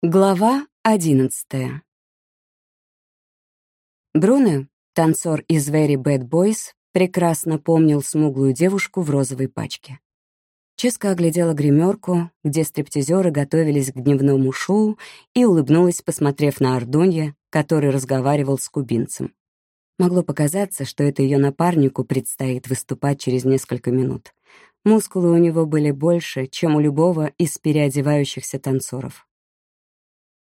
Глава одиннадцатая. Бруно, танцор из Very Bad Boys, прекрасно помнил смуглую девушку в розовой пачке. Ческа оглядела гримерку, где стриптизеры готовились к дневному шоу, и улыбнулась, посмотрев на Ардунья, который разговаривал с кубинцем. Могло показаться, что это ее напарнику предстоит выступать через несколько минут. Мускулы у него были больше, чем у любого из переодевающихся танцоров.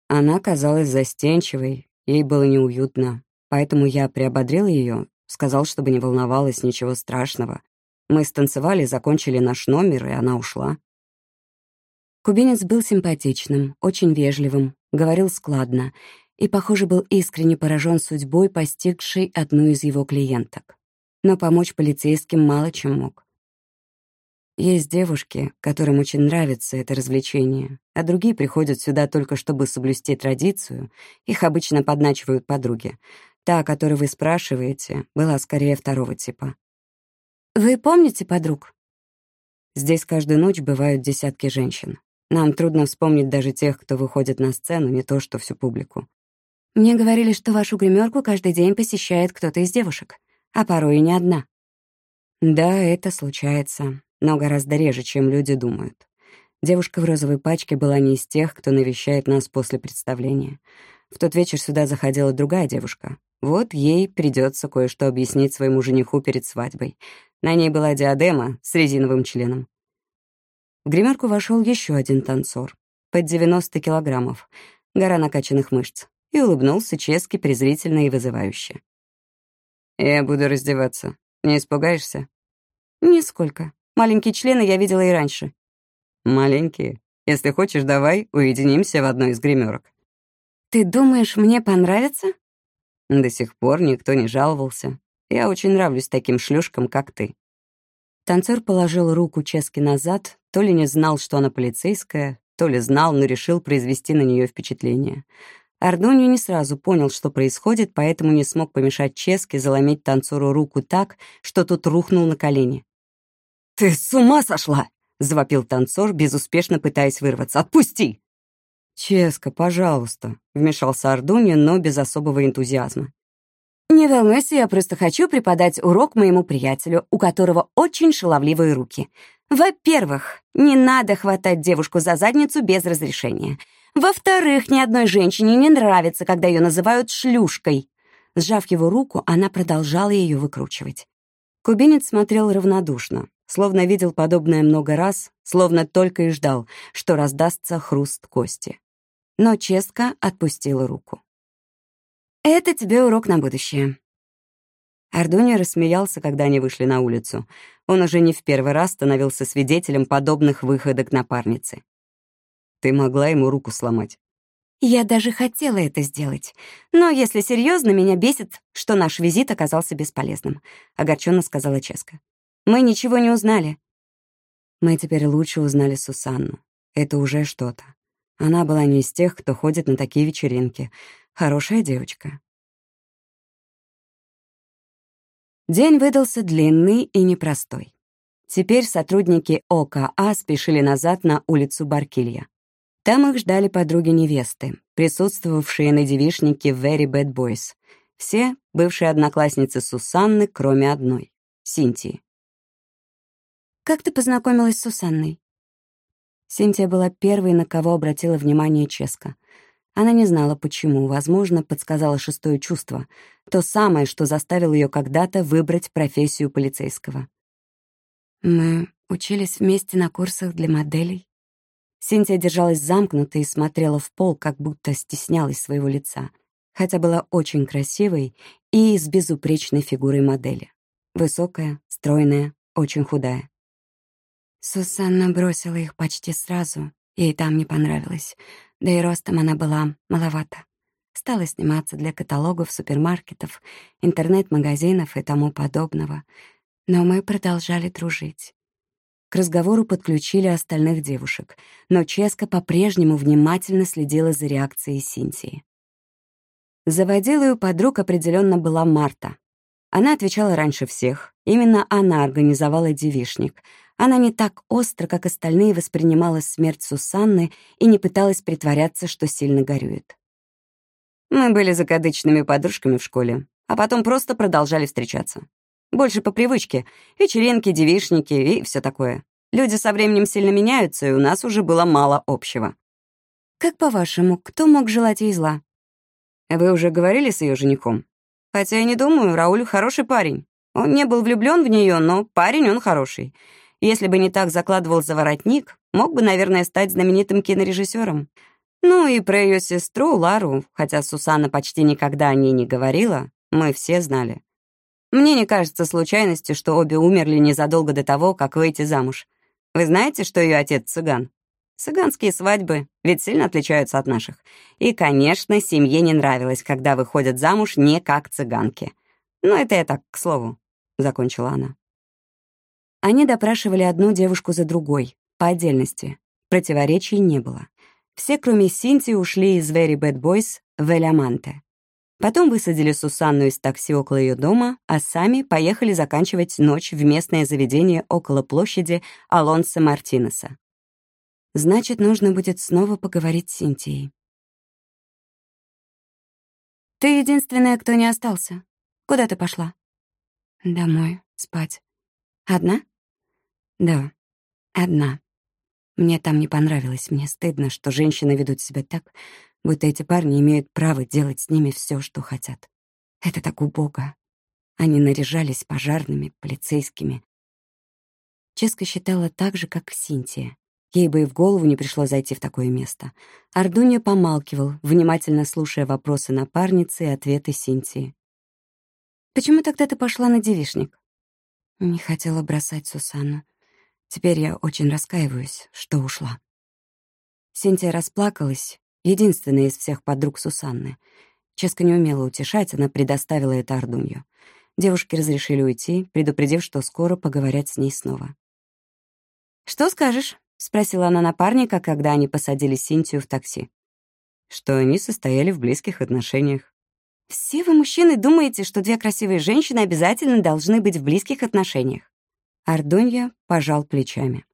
Она казалась застенчивой, ей было неуютно, поэтому я приободрил ее, сказал, чтобы не волновалась, ничего страшного. Мы станцевали, закончили наш номер, и она ушла. Кубинец был симпатичным, очень вежливым, говорил складно и, похоже, был искренне поражен судьбой, постигшей одну из его клиенток. Но помочь полицейским мало чем мог. Есть девушки, которым очень нравится это развлечение, а другие приходят сюда только чтобы соблюсти традицию. Их обычно подначивают подруги. Та, о которой вы спрашиваете, была скорее второго типа. «Вы помните подруг?» Здесь каждую ночь бывают десятки женщин. Нам трудно вспомнить даже тех, кто выходит на сцену, не то что всю публику. Мне говорили, что вашу гримерку каждый день посещает кто-то из девушек, а порой и не одна. Да, это случается но гораздо реже, чем люди думают. Девушка в розовой пачке была не из тех, кто навещает нас после представления. В тот вечер сюда заходила другая девушка. Вот ей придется кое-что объяснить своему жениху перед свадьбой. На ней была диадема с резиновым членом. В гримерку вошел еще один танцор, под 90 килограммов, гора накачанных мышц, и улыбнулся честки, презрительно и вызывающе. «Я буду раздеваться. Не испугаешься?» «Нисколько. Маленькие члены я видела и раньше». «Маленькие? Если хочешь, давай уединимся в одной из гримерок. «Ты думаешь, мне понравится?» До сих пор никто не жаловался. Я очень нравлюсь таким шлюшкам, как ты. Танцор положил руку Чески назад, то ли не знал, что она полицейская, то ли знал, но решил произвести на нее впечатление. Ардонью не сразу понял, что происходит, поэтому не смог помешать Ческе заломить танцору руку так, что тот рухнул на колени. «Ты с ума сошла!» — завопил танцор, безуспешно пытаясь вырваться. «Отпусти!» «Ческа, пожалуйста», — вмешался Ардуни, но без особого энтузиазма. «Не волнуйся, я просто хочу преподать урок моему приятелю, у которого очень шаловливые руки. Во-первых, не надо хватать девушку за задницу без разрешения. Во-вторых, ни одной женщине не нравится, когда ее называют шлюшкой». Сжав его руку, она продолжала ее выкручивать. Кубинец смотрел равнодушно, словно видел подобное много раз, словно только и ждал, что раздастся хруст кости. Но Ческа отпустила руку. «Это тебе урок на будущее». Ардуни рассмеялся, когда они вышли на улицу. Он уже не в первый раз становился свидетелем подобных выходок напарницы. «Ты могла ему руку сломать». Я даже хотела это сделать. Но, если серьезно, меня бесит, что наш визит оказался бесполезным, огорченно сказала Ческа. Мы ничего не узнали. Мы теперь лучше узнали Сусанну. Это уже что-то. Она была не из тех, кто ходит на такие вечеринки. Хорошая девочка. День выдался длинный и непростой. Теперь сотрудники ОКА спешили назад на улицу Баркилья. Там их ждали подруги невесты, присутствовавшие на девишнике Very Bad Boys. Все бывшие одноклассницы Сусанны, кроме одной — Синтии. «Как ты познакомилась с Сусанной?» Синтия была первой, на кого обратила внимание Ческа. Она не знала, почему, возможно, подсказала шестое чувство, то самое, что заставило ее когда-то выбрать профессию полицейского. «Мы учились вместе на курсах для моделей». Синтия держалась замкнутой и смотрела в пол, как будто стеснялась своего лица, хотя была очень красивой и с безупречной фигурой модели. Высокая, стройная, очень худая. Сусанна бросила их почти сразу, ей там не понравилось, да и ростом она была маловато. Стала сниматься для каталогов супермаркетов, интернет-магазинов и тому подобного. Но мы продолжали дружить. К разговору подключили остальных девушек, но Ческа по-прежнему внимательно следила за реакцией Синтии. Заводилой у подруг определенно была Марта. Она отвечала раньше всех. Именно она организовала девишник — Она не так остро, как остальные, воспринимала смерть Сусанны и не пыталась притворяться, что сильно горюет. Мы были закадычными подружками в школе, а потом просто продолжали встречаться. Больше по привычке. Вечеринки, девишники и все такое. Люди со временем сильно меняются, и у нас уже было мало общего. Как по-вашему, кто мог желать ей зла? Вы уже говорили с ее женихом? Хотя я не думаю, Рауль хороший парень. Он не был влюблен в нее, но парень он хороший. Если бы не так закладывал за воротник, мог бы, наверное, стать знаменитым кинорежиссером. Ну и про ее сестру Лару, хотя Сусанна почти никогда о ней не говорила, мы все знали. Мне не кажется случайностью, что обе умерли незадолго до того, как выйти замуж. Вы знаете, что ее отец цыган? Цыганские свадьбы ведь сильно отличаются от наших. И, конечно, семье не нравилось, когда выходят замуж не как цыганки. Но это я так, к слову, — закончила она. Они допрашивали одну девушку за другой, по отдельности. Противоречий не было. Все, кроме Синти, ушли из Very Bad Boys в Эляманте. Потом высадили Сусанну из такси около ее дома, а сами поехали заканчивать ночь в местное заведение около площади Алонса Мартинеса. Значит, нужно будет снова поговорить с Синтией. «Ты единственная, кто не остался. Куда ты пошла?» «Домой, спать. Одна?» Да, одна. Мне там не понравилось, мне стыдно, что женщины ведут себя так, будто эти парни имеют право делать с ними все, что хотят. Это так убого. Они наряжались пожарными, полицейскими. Ческа считала так же, как Синтия. Ей бы и в голову не пришло зайти в такое место. Ардунья помалкивал, внимательно слушая вопросы напарницы и ответы Синтии. «Почему тогда ты пошла на девишник?» Не хотела бросать Сусанну. Теперь я очень раскаиваюсь, что ушла. Синтия расплакалась, единственная из всех подруг Сусанны. Ческа не умела утешать, она предоставила это Ордунью. Девушки разрешили уйти, предупредив, что скоро поговорят с ней снова. «Что скажешь?» — спросила она напарника, когда они посадили Синтию в такси. Что они состояли в близких отношениях. «Все вы, мужчины, думаете, что две красивые женщины обязательно должны быть в близких отношениях?» Ардонья пожал плечами.